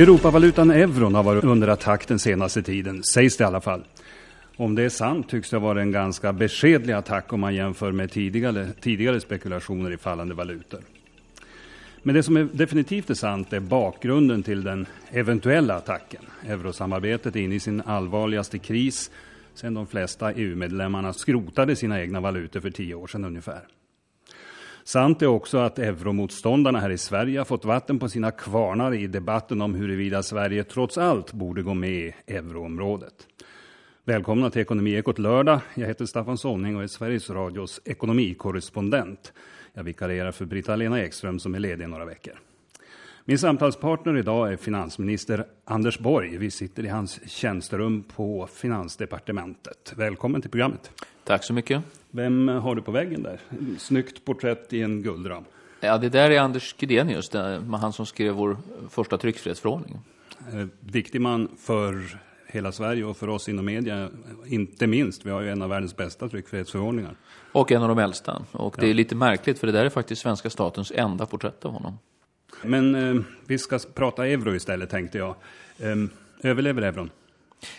Europavalutan euron har varit under attack den senaste tiden, sägs det i alla fall. Om det är sant tycks det ha varit en ganska beskedlig attack om man jämför med tidigare, tidigare spekulationer i fallande valutor. Men det som är definitivt är sant är bakgrunden till den eventuella attacken. Eurosamarbetet är inne i sin allvarligaste kris sedan de flesta EU-medlemmarna skrotade sina egna valutor för tio år sedan ungefär. Sant är också att euromotståndarna här i Sverige har fått vatten på sina kvarnar i debatten om huruvida Sverige trots allt borde gå med i euroområdet. Välkomna till Ekonomiekot lördag. Jag heter Staffan Sonning och är Sveriges Radios ekonomikorrespondent. Jag vikarierar för Britta-Lena Ekström som är ledig några veckor. Min samtalspartner idag är finansminister Anders Borg. Vi sitter i hans tjänsterum på Finansdepartementet. Välkommen till programmet. Tack så mycket. Vem har du på väggen där? Snyggt porträtt i en guldram. Ja, det där är Anders Gydenius, han som skrev vår första tryckfrihetsförordning. Eh, viktig man för hela Sverige och för oss inom media, inte minst. Vi har ju en av världens bästa tryckfrihetsförordningar. Och en av de äldsta. Och det ja. är lite märkligt, för det där är faktiskt svenska statens enda porträtt av honom. Men eh, vi ska prata euro istället, tänkte jag. Eh, överlever euron?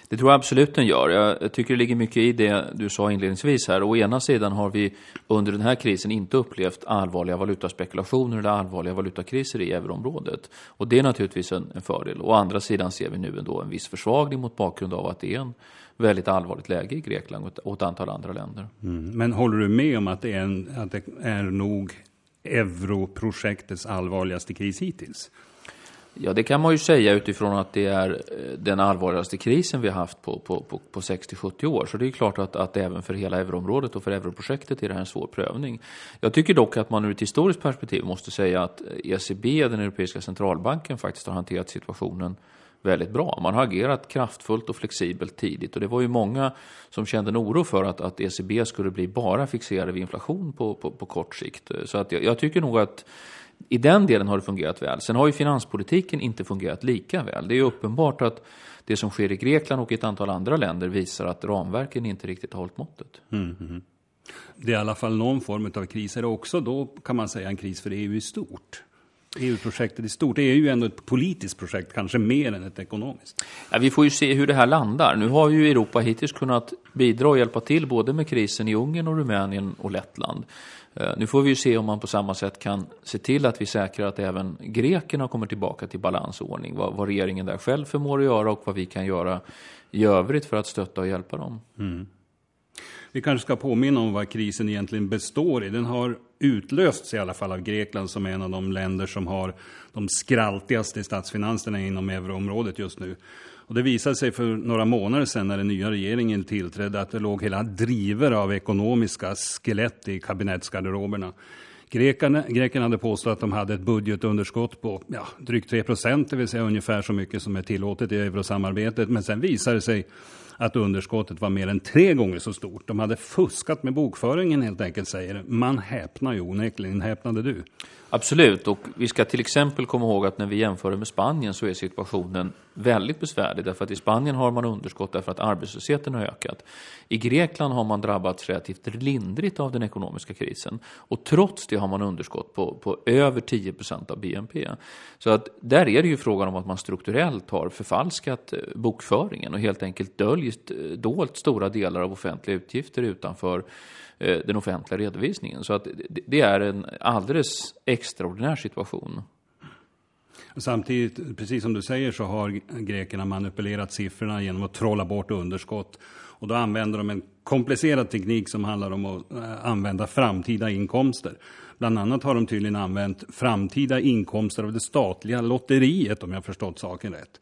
Det tror jag absolut den gör. Jag tycker det ligger mycket i det du sa inledningsvis här. Å ena sidan har vi under den här krisen inte upplevt allvarliga valutaspekulationer eller allvarliga valutakriser i euroområdet. Och det är naturligtvis en, en fördel. Å andra sidan ser vi nu ändå en viss försvagning mot bakgrund av att det är en väldigt allvarligt läge i Grekland och ett, och ett antal andra länder. Mm. Men håller du med om att det är, en, att det är nog europrojektets allvarligaste kris hittills? Ja, det kan man ju säga utifrån att det är eh, den allvarligaste krisen vi har haft på, på, på, på 60-70 år. Så det är klart att, att även för hela euroområdet och för europrojektet är det här en svår prövning. Jag tycker dock att man ur ett historiskt perspektiv måste säga att eh, ECB, den Europeiska centralbanken, faktiskt har hanterat situationen väldigt bra. Man har agerat kraftfullt och flexibelt tidigt och det var ju många som kände en oro för att, att ECB skulle bli bara fixerade vid inflation på, på, på kort sikt. Så att jag, jag tycker nog att i den delen har det fungerat väl. Sen har ju finanspolitiken inte fungerat lika väl. Det är uppenbart att det som sker i Grekland och i ett antal andra länder visar att ramverken inte riktigt har hållit måttet. Mm, mm. Det är i alla fall någon form av kris. Är det också då kan man säga en kris för EU i stort? EU-projektet i stort. Det är ju ändå ett politiskt projekt, kanske mer än ett ekonomiskt. Ja, vi får ju se hur det här landar. Nu har ju Europa hittills kunnat bidra och hjälpa till både med krisen i Ungern och Rumänien och Lettland. Eh, nu får vi ju se om man på samma sätt kan se till att vi säkrar att även grekerna kommer tillbaka till balansordning. Vad, vad regeringen där själv förmår att göra och vad vi kan göra i övrigt för att stötta och hjälpa dem. Mm. Vi kanske ska påminna om vad krisen egentligen består i. Den har utlösts i alla fall av Grekland som är en av de länder som har de skraltigaste statsfinanserna inom euroområdet just nu. Och det visade sig för några månader sedan när den nya regeringen tillträdde att det låg hela driver av ekonomiska skelett i kabinettsgarderoberna. Grekerna, grekerna hade påstått att de hade ett budgetunderskott på ja, drygt 3 procent, det vill säga ungefär så mycket som är tillåtet i eurosamarbetet. Men sen visade det sig att underskottet var mer än tre gånger så stort. De hade fuskat med bokföringen helt enkelt, säger Man häpnar ju onekligen. Häpnade du? Absolut, och vi ska till exempel komma ihåg att när vi jämför med Spanien så är situationen väldigt besvärlig. Därför att i Spanien har man underskott därför att arbetslösheten har ökat. I Grekland har man drabbats relativt lindrigt av den ekonomiska krisen. Och trots det har man underskott på, på över 10 procent av BNP. Så att där är det ju frågan om att man strukturellt har förfalskat eh, bokföringen och helt enkelt döljer eh, dolt stora delar av offentliga utgifter utanför eh, den offentliga redovisningen. Så att det är en alldeles extraordinär situation. Samtidigt, precis som du säger, så har grekerna manipulerat siffrorna genom att trolla bort underskott. Och då använder de en komplicerad teknik som handlar om att eh, använda framtida inkomster. Bland annat har de tydligen använt framtida inkomster av det statliga lotteriet, om jag förstått saken rätt.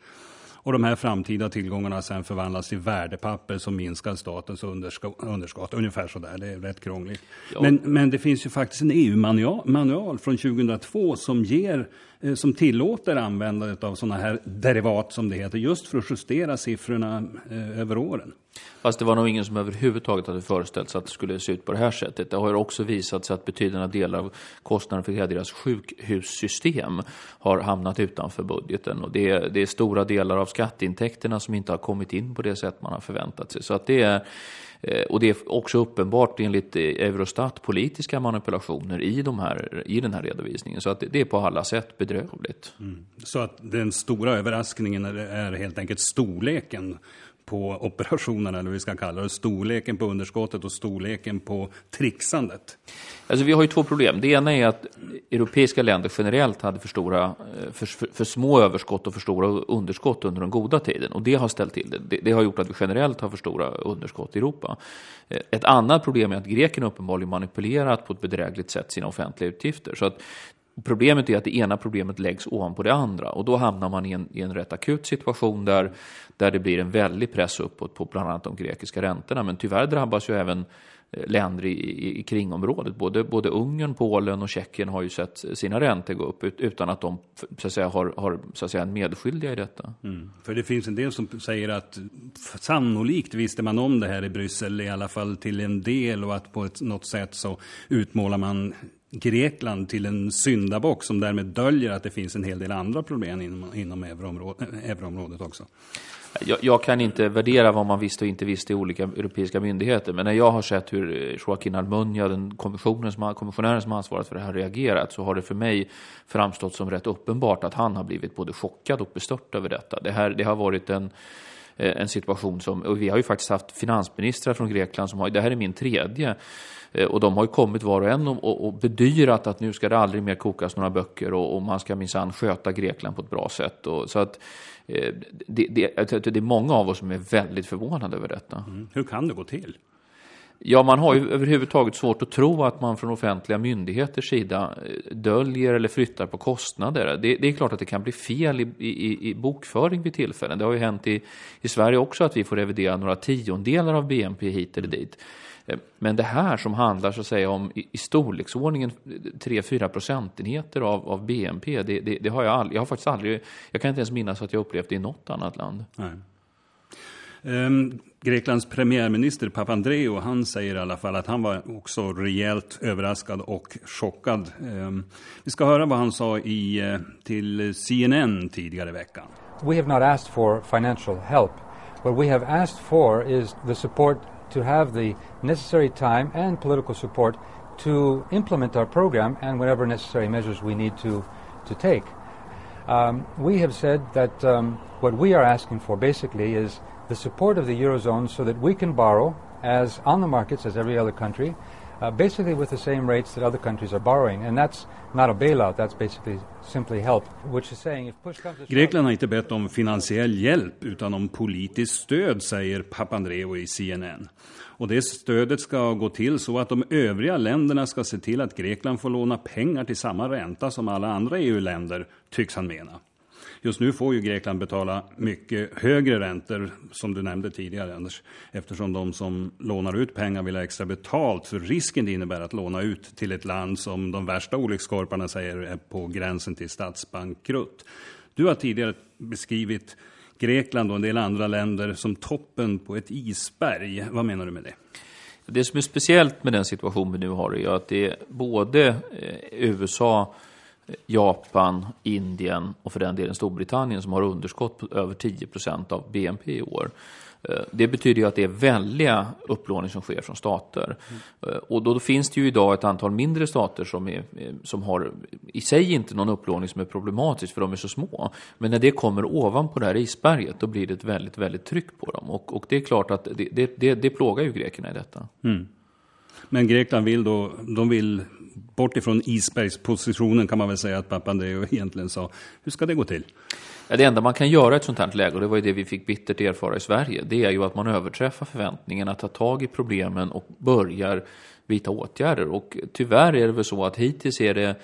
Och de här framtida tillgångarna sen förvandlas till värdepapper som minskar statens underskott. Ungefär så där. Det är rätt krångligt. Men, men det finns ju faktiskt en EU-manual från 2002 som, ger, eh, som tillåter användandet av sådana här derivat som det heter, just för att justera siffrorna eh, över åren. Fast det var nog ingen som överhuvudtaget hade föreställt sig att det skulle se ut på det här sättet. Det har också visat sig att betydande delar av kostnaden för hela deras sjukhussystem har hamnat utanför budgeten. Och det är, det är stora delar av skatteintäkterna som inte har kommit in på det sätt man har förväntat sig. Så att det är eh, och det är också uppenbart enligt eh, Eurostat politiska manipulationer i, de här, i den här redovisningen. Så att det är på alla sätt bedrövligt. Mm. Så att den stora överraskningen är helt enkelt storleken på operationerna, eller hur vi ska kalla det, storleken på underskottet och storleken på trixandet? Alltså vi har ju två problem. Det ena är att europeiska länder generellt hade för, stora, eh, för, för, för, små överskott och för stora underskott under den goda tiden. Och det har ställt till det. det. det. har gjort att vi generellt har för stora underskott i Europa. Eh, ett annat problem är att grekerna uppenbarligen manipulerat på ett bedrägligt sätt sina offentliga utgifter. Så att Problemet är att det ena problemet läggs ovanpå det andra och då hamnar man i en, i en rätt akut situation där, där det blir en väldig press uppåt på bland annat de grekiska räntorna. Men tyvärr drabbas ju även eh, länder i, i, i kringområdet. Både, både Ungern, Polen och Tjeckien har ju sett sina räntor gå upp utan att de så att säga, har, har så att säga, en medskyldiga i detta. Mm. För det finns en del som säger att sannolikt visste man om det här i Bryssel, i alla fall till en del och att på ett, något sätt så utmålar man Grekland till en syndabock som därmed döljer att det finns en hel del andra problem inom, inom euroområdet, euroområdet också. Jag, jag, kan inte värdera vad man visste och inte visste i olika europeiska myndigheter, men när jag har sett hur Joaquin Almunia, den kommissionen som, kommissionären som ansvarat för det här, reagerat, så har det för mig framstått som rätt uppenbart att han har blivit både chockad och bestört över detta. Det, här, det har varit en Eh, en situation som, och vi har ju faktiskt haft finansministrar från Grekland som har, det här är min tredje eh, och de har ju kommit var och en och, och bedyrat att nu ska det aldrig mer kokas några böcker och, och man ska minsann sköta Grekland på ett bra sätt. Och, så att eh, det, det, det, är många av oss som är väldigt förvånade över detta. Mm. Hur kan det gå till? Ja, man har ju överhuvudtaget svårt att tro att man från offentliga myndigheters sida eh, döljer eller flyttar på kostnader. Det, det är klart att det kan bli fel i, i, i, bokföring vid tillfällen. Det har ju hänt i, i Sverige också att vi får revidera några tiondelar av BNP hit eller dit. Eh, men det här som handlar så att säga om i, i storleksordningen 3-4 procentenheter av, av BNP, det, det, det, har jag aldrig, jag har faktiskt aldrig, jag kan inte ens minnas att jag upplevt det i något annat land. Nej. Um, Greklands premiärminister Papandreou, han säger i alla fall att han var också rejält överraskad och chockad. Ehm, vi ska höra vad han sa i, eh, till CNN tidigare i veckan. We have not asked for financial help. What we have asked for is the support to have the necessary time and political support to implement our program and whatever necessary measures we need to, to take. Um, we have said that um, what we are asking for basically is the support of the Eurozone so that we can borrow as on the markets as every other country, uh, basically with the same rates that other countries are borrowing. And that's not a bailout, that's basically simply help. Which is saying if push comes to Grekland har inte bett om finansiell hjälp utan om politiskt stöd, säger Papandreou i CNN. Och det stödet ska gå till så att de övriga länderna ska se till att Grekland får låna pengar till samma ränta som alla andra EU-länder, tycks han mena. Just nu får ju Grekland betala mycket högre räntor, som du nämnde tidigare Anders, eftersom de som lånar ut pengar vill ha extra betalt för risken det innebär att låna ut till ett land som de värsta olyckskorparna säger är på gränsen till statsbankrutt. Du har tidigare beskrivit Grekland och en del andra länder som toppen på ett isberg. Vad menar du med det? Det som är speciellt med den situation vi nu har är att det är både eh, USA, Japan, Indien och för den delen Storbritannien som har underskott på över 10 procent av BNP i år. Eh, det betyder ju att det är väldiga upplåning som sker från stater. Mm. Och då, då, finns det ju idag ett antal mindre stater som, är, som har i sig inte någon upplåning som är problematisk för de är så små. Men när det kommer ovanpå det här isberget då blir det ett väldigt, väldigt tryck på dem. Och, och det är klart att det, det, det, det plågar ju grekerna i detta. Mm. Men Grekland vill då, de vill bort ifrån isbergspositionen kan man väl säga att Papandreou egentligen sa. Hur ska det gå till? Ja, det enda man kan göra i ett sånt här läge, och det var ju det vi fick bittert erfara i Sverige, det är ju att man överträffar förväntningarna, tar tag i problemen och börjar vidta åtgärder. Och tyvärr är det väl så att hittills är det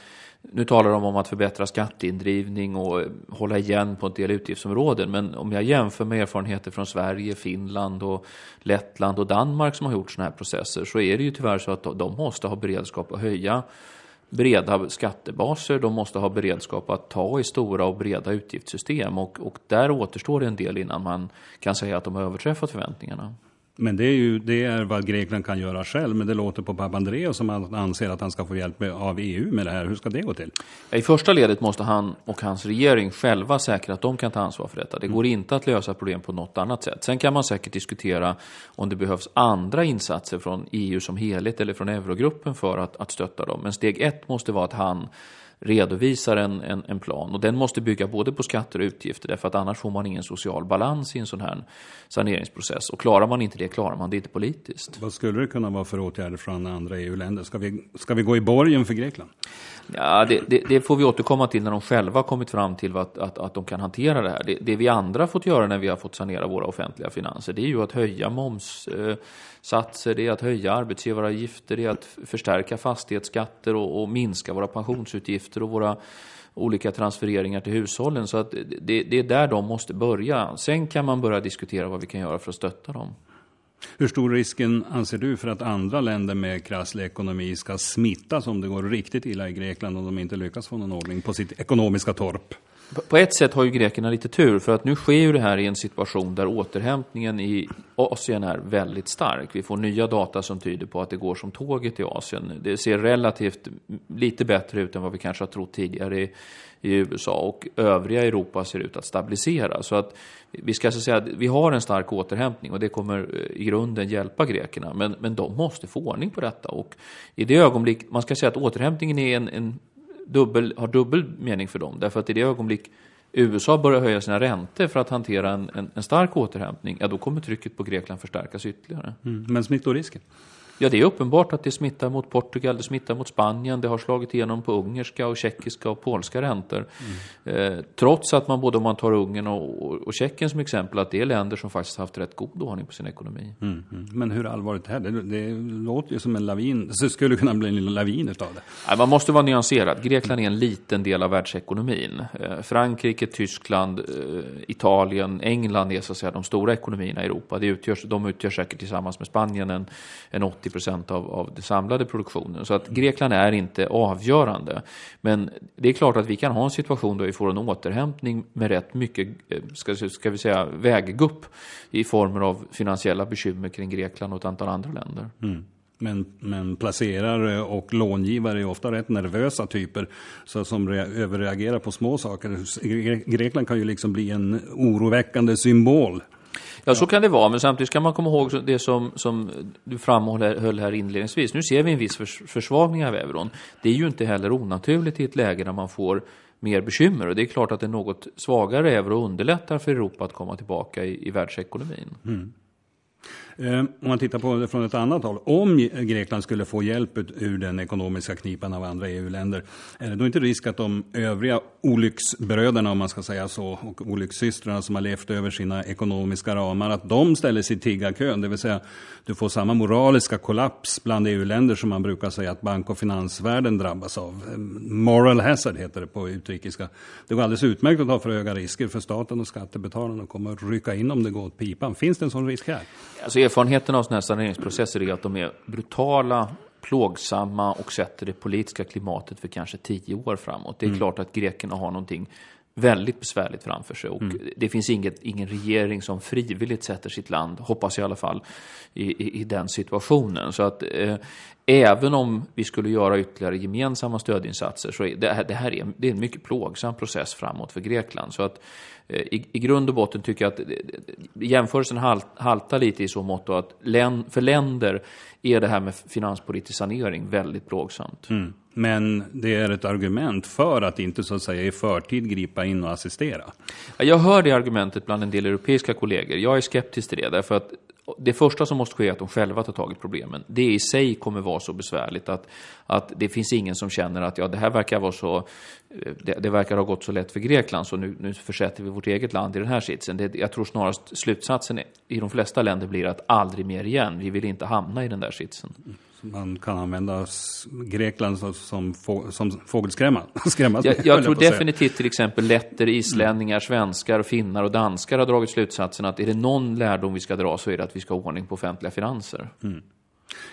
nu talar de om att förbättra skatteindrivning och hålla igen på en del utgiftsområden. Men om jag jämför med erfarenheter från Sverige, Finland och Lettland och Danmark som har gjort sådana här processer så är det ju tyvärr så att de måste ha beredskap att höja breda skattebaser, de måste ha beredskap att ta i stora och breda utgiftssystem och, och där återstår det en del innan man kan säga att de har överträffat förväntningarna. Men det är ju det är vad Grekland kan göra själv. Men det låter på Papandreou som han anser att han ska få hjälp av EU med det här. Hur ska det gå till? I första ledet måste han och hans regering själva säkra att de kan ta ansvar för detta. Det går inte att lösa problem på något annat sätt. Sen kan man säkert diskutera om det behövs andra insatser från EU som helhet eller från eurogruppen för att, att stötta dem. Men steg ett måste vara att han redovisar en, en, en, plan. Och den måste bygga både på skatter och utgifter, därför att annars får man ingen social balans i en sån här saneringsprocess. Och klarar man inte det, klarar man det inte politiskt. Vad skulle det kunna vara för åtgärder från andra EU-länder? Ska vi, ska vi gå i borgen för Grekland? Ja, det, det, det, får vi återkomma till när de själva har kommit fram till att, att, att de kan hantera det här. Det, det vi andra fått göra när vi har fått sanera våra offentliga finanser, det är ju att höja skattesatser, det är att höja arbetsgivaravgifter, det är att förstärka fastighetsskatter och, och minska våra pensionsutgifter och våra olika transfereringar till hushållen. Så att det, det är där de måste börja. Sen kan man börja diskutera vad vi kan göra för att stötta dem. Hur stor risken anser du för att andra länder med krasslig ekonomi ska smittas om det går riktigt illa i Grekland och de inte lyckas få någon ordning på sitt ekonomiska torp? På ett sätt har ju grekerna lite tur, för att nu sker ju det här i en situation där återhämtningen i Asien är väldigt stark. Vi får nya data som tyder på att det går som tåget i Asien. Det ser relativt lite bättre ut än vad vi kanske har trott tidigare i, i USA och övriga Europa ser ut att stabilisera. Så att vi ska så säga att vi har en stark återhämtning och det kommer eh, i grunden hjälpa grekerna. Men, men de måste få ordning på detta och i det ögonblick, man ska säga att återhämtningen är en, en dubbel, har dubbel mening för dem. Därför att i det ögonblick USA börjar höja sina räntor för att hantera en, en, en stark återhämtning, ja då kommer trycket på Grekland förstärkas ytterligare. Mm. Men smittorisken? Ja, det är uppenbart att det smittar mot Portugal, det smittar mot Spanien, det har slagit igenom på ungerska och tjeckiska och polska räntor. Mm. Eh, trots att man både om man tar Ungern och, och, och Tjeckien som exempel, att det är länder som faktiskt haft rätt god ordning på sin ekonomi. Mm. Mm. Men hur allvarligt är det? Det, det låter ju som en lavin, så det skulle kunna bli en lavin utav det. Nej, man måste vara nyanserad. Grekland är en liten del av världsekonomin. Eh, Frankrike, Tyskland, eh, Italien, England är så att säga de stora ekonomierna i Europa. Det utgörs, de utgör säkert tillsammans med Spanien en, en 80 procent av, av den samlade produktionen. Så att Grekland är inte avgörande. Men det är klart att vi kan ha en situation där vi får en återhämtning med rätt mycket, eh, ska, ska vi säga, väggupp i former av finansiella bekymmer kring Grekland och ett antal andra länder. Mm. Men, men placerare och långivare är ofta rätt nervösa typer så som överreagerar på små saker. Grekland kan ju liksom bli en oroväckande symbol Ja, så kan det vara, men samtidigt kan man komma ihåg det som, som du framhöll här inledningsvis. Nu ser vi en viss försvagning av euron. Det är ju inte heller onaturligt i ett läge när man får mer bekymmer. Och det är klart att en något svagare euro underlättar för Europa att komma tillbaka i, i världsekonomin. Mm. Eh, om man tittar på det från ett annat håll. Om Grekland skulle få hjälp ur den ekonomiska knipan av andra EU-länder, är det då inte risk att de övriga olycksbröderna, om man ska säga så, och olyckssystrarna som har levt över sina ekonomiska ramar, att de ställer sig i tiggarkön? Det vill säga, du får samma moraliska kollaps bland EU-länder som man brukar säga att bank och finansvärlden drabbas av. Eh, moral hazard heter det på utrikiska. Det går alldeles utmärkt att ha för höga risker för staten och skattebetalarna och kommer att rycka in om det går åt pipan. Finns det en sån risk här? Alltså erfarenheten av sådana här saneringsprocesser är att de är brutala, plågsamma och sätter det politiska klimatet för kanske tio år framåt. Det är mm. klart att grekerna har någonting väldigt besvärligt framför sig. Och mm. Det finns inget, ingen regering som frivilligt sätter sitt land, hoppas jag i alla fall, i, i, i den situationen. Så att eh, även om vi skulle göra ytterligare gemensamma stödinsatser så är det, det här är, det är en mycket plågsam process framåt för Grekland. Så att Eh, i, i grund och botten tycker jag att jämförelsen halt, haltar lite i så mått att län, för länder är det här med finanspolitisk sanering väldigt plågsamt. Mm. Men det är ett argument för att inte så att säga i förtid gripa in och assistera. Jag hör det argumentet bland en del europeiska kollegor. Jag är skeptisk till det, därför att det första som måste ske är att de själva tar tag i problemen. Det i sig kommer vara så besvärligt att, att det finns ingen som känner att ja, det här verkar vara så, eh, det, det verkar ha gått så lätt för Grekland så nu, nu försätter vi vårt eget land i den här sitsen. Det, jag tror snarast slutsatsen i de flesta länder blir att aldrig mer igen. Vi vill inte hamna i den där sitsen man kan använda Grekland som, få, som fågelskrämma. Skrämmas jag, jag tror definitivt till exempel letter, islänningar, svenskar, finnar och danskar har dragit slutsatsen att är det någon lärdom vi ska dra så är det att vi ska ha ordning på offentliga finanser. Mm.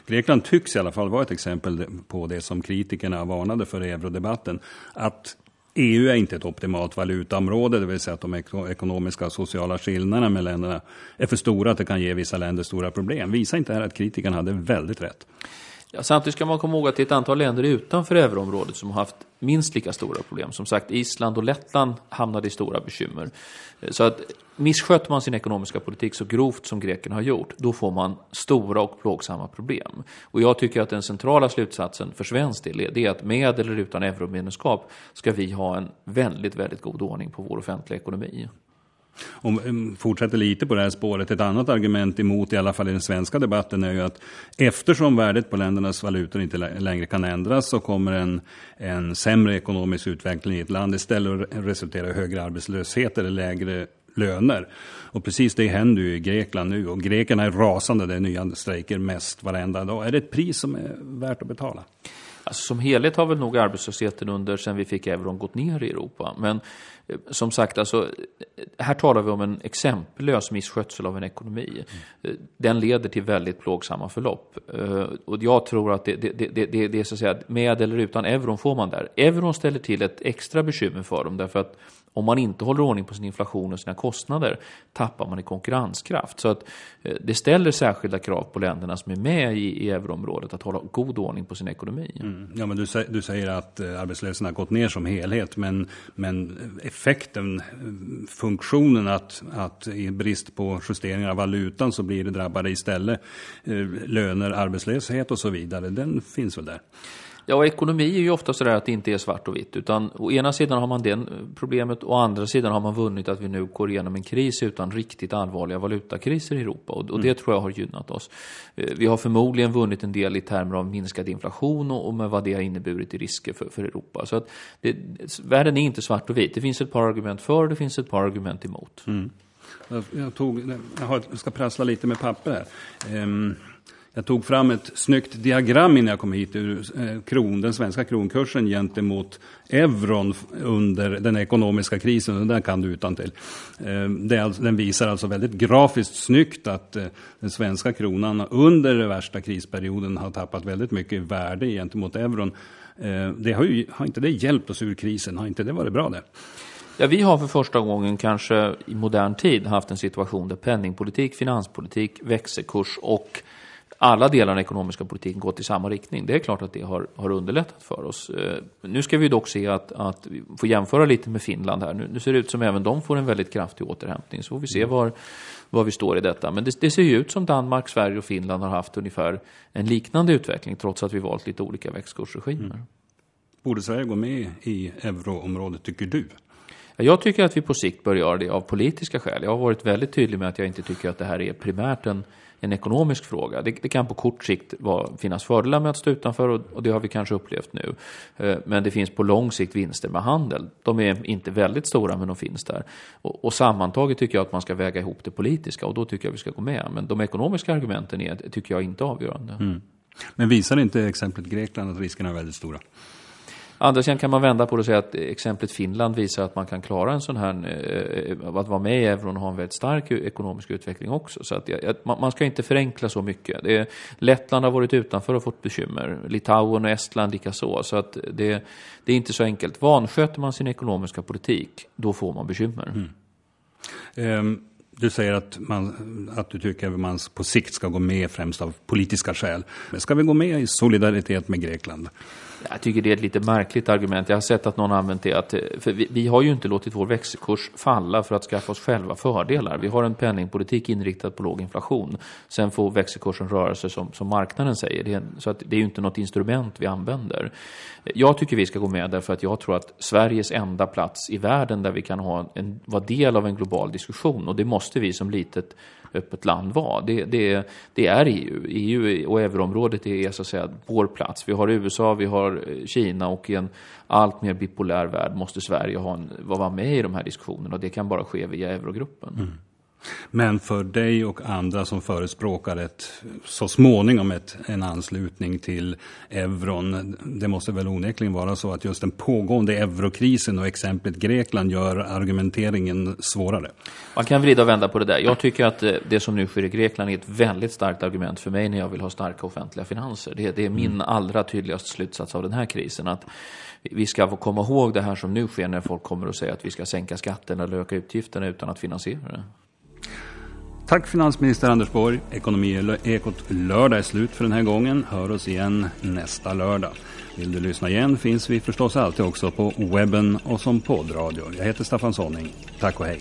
Grekland tycks i alla fall vara ett exempel på det som kritikerna varnade för i eurodebatten. Att EU är inte ett optimalt valutaområde, det vill säga att de ekonomiska och sociala skillnaderna mellan länderna är för stora att det kan ge vissa länder stora problem. Visar inte här att kritikerna hade väldigt rätt? Ja, samtidigt ska man komma ihåg att det är ett antal länder utanför euroområdet som har haft minst lika stora problem. Som sagt, Island och Lettland hamnade i stora bekymmer. Eh, så att missköter man sin ekonomiska politik så grovt som grekerna har gjort, då får man stora och plågsamma problem. Och jag tycker att den centrala slutsatsen för svensk del är att med eller utan euromedlemskap ska vi ha en väldigt, väldigt god ordning på vår offentliga ekonomi. Om vi fortsätter lite på det här spåret, ett annat argument emot, i alla fall i den svenska debatten, är ju att eftersom värdet på ländernas valutor inte längre kan ändras så kommer en, en sämre ekonomisk utveckling i ett land istället att resultera i högre arbetslöshet eller lägre löner. Och precis det händer ju i Grekland nu och grekerna är rasande, det är nya strejker mest varenda dag. Är det ett pris som är värt att betala? Alltså, som helhet har väl nog arbetslösheten under sen vi fick euron gått ner i Europa. Men som sagt, alltså, här talar vi om en exempellös misskötsel av en ekonomi. Mm. Den leder till väldigt plågsamma förlopp. Eh, och jag tror att det, det, det, det, det är så att säga, med eller utan euron får man där. Euron ställer till ett extra bekymmer för dem därför att om man inte håller ordning på sin inflation och sina kostnader tappar man i konkurrenskraft. Så att eh, det ställer särskilda krav på länderna som är med i, i euroområdet att hålla god ordning på sin ekonomi. Mm. Ja, men du, du, säger att eh, arbetslösheten har gått ner som helhet, men, men effekten, funktionen att, att i brist på justeringar av valutan så blir det drabbade istället eh, löner, arbetslöshet och så vidare, den finns väl där? Ja, och ekonomi är ju ofta sådär att det inte är svart och vitt. Utan å ena sidan har man det problemet, å andra sidan har man vunnit att vi nu går igenom en kris utan riktigt allvarliga valutakriser i Europa. Och, och det mm. tror jag har gynnat oss. Eh, vi har förmodligen vunnit en del i termer av minskad inflation och, och med vad det har inneburit i risker för, för Europa. Så att det, världen är inte svart och vit. Det finns ett par argument för, det finns ett par argument emot. Mm. Jag, tog, jag ska prassla lite med papper här. Um, jag tog fram ett snyggt diagram innan jag kom hit ur eh, kron, den svenska kronkursen gentemot euron under den ekonomiska krisen. Den där kan du utan till. Eh, alltså, den visar alltså väldigt grafiskt snyggt att eh, den svenska kronan under den värsta krisperioden har tappat väldigt mycket värde gentemot euron. Det har, ju, har inte det hjälpt oss ur krisen? Har inte det varit bra det? Ja, vi har för första gången kanske i modern tid haft en situation där penningpolitik, finanspolitik, växelkurs och alla delar av den ekonomiska politiken gått i samma riktning. Det är klart att det har, har underlättat för oss. Eh, nu ska vi dock se att, att vi får jämföra lite med Finland här. Nu, nu ser det ut som även de får en väldigt kraftig återhämtning. Så får vi se var, var vi står i detta. Men det, det ser ju ut som Danmark, Sverige och Finland har haft ungefär en liknande utveckling trots att vi valt lite olika växtkursregimer. Mm. Borde Sverige gå med i euroområdet, tycker du? Jag tycker att vi på sikt bör göra det av politiska skäl. Jag har varit väldigt tydlig med att jag inte tycker att det här är primärt en en ekonomisk fråga. Det, det kan på kort sikt var, finnas fördelar med att stå utanför och, och, det har vi kanske upplevt nu. Eh, men det finns på lång sikt vinster med handel. De är inte väldigt stora men de finns där. Och, och sammantaget tycker jag att man ska väga ihop det politiska och då tycker jag vi ska gå med. Men de ekonomiska argumenten är, tycker jag inte avgörande. Mm. Men visar inte exemplet Grekland att riskerna är väldigt stora? Andra sidan kan man vända på det och säga att exemplet Finland visar att man kan klara en sån här, eh, att vara med i euron och ha en väldigt stark ekonomisk utveckling också. Så att man ska inte förenkla så mycket. Det är, Lettland har varit utanför och fått bekymmer. Litauen och Estland likaså. Så att det, det är inte så enkelt. Vansköter man sin ekonomiska politik, då får man bekymmer. Mm. Um. Du säger att, man, att du tycker att man på sikt ska gå med främst av politiska skäl. Men ska vi gå med i solidaritet med Grekland? Jag tycker det är ett lite märkligt argument. Jag har sett att någon använt det. Att, eh, för vi, vi, har ju inte låtit vår växelkurs falla för att skaffa oss själva fördelar. Vi har en penningpolitik inriktad på låg inflation. Sen får växelkursen röra sig som, som marknaden säger. Det är, så att det är ju inte något instrument vi använder. Jag tycker vi ska gå med därför att jag tror att Sveriges enda plats i världen där vi kan ha en, vara del av en global diskussion och det måste vi som litet öppet land vara. Det, det, det är EU. EU och euroområdet är så att säga vår plats. Vi har USA, vi har Eh, Kina och i en allt mer bipolär värld måste Sverige ha en, vara med i de här diskussionerna och det kan bara ske via eurogruppen. Mm. Men för dig och andra som förespråkar ett, så småningom ett, en anslutning till euron, det måste väl onekligen vara så att just den pågående eurokrisen och exemplet Grekland gör argumenteringen svårare? Man kan vrida och vända på det där. Jag tycker att eh, det som nu sker i Grekland är ett väldigt starkt argument för mig när jag vill ha starka offentliga finanser. Det, det är min mm. allra tydligaste slutsats av den här krisen. att vi ska komma ihåg det här som nu sker när folk kommer och säger att vi ska sänka skatterna eller öka utgifterna utan att finansiera det. Tack finansminister Anders Borg. Ekonomiekot lördag är slut för den här gången. Hör oss igen nästa lördag. Vill du lyssna igen finns vi förstås alltid också på webben och som poddradio. Jag heter Staffan Sonning. Tack och hej.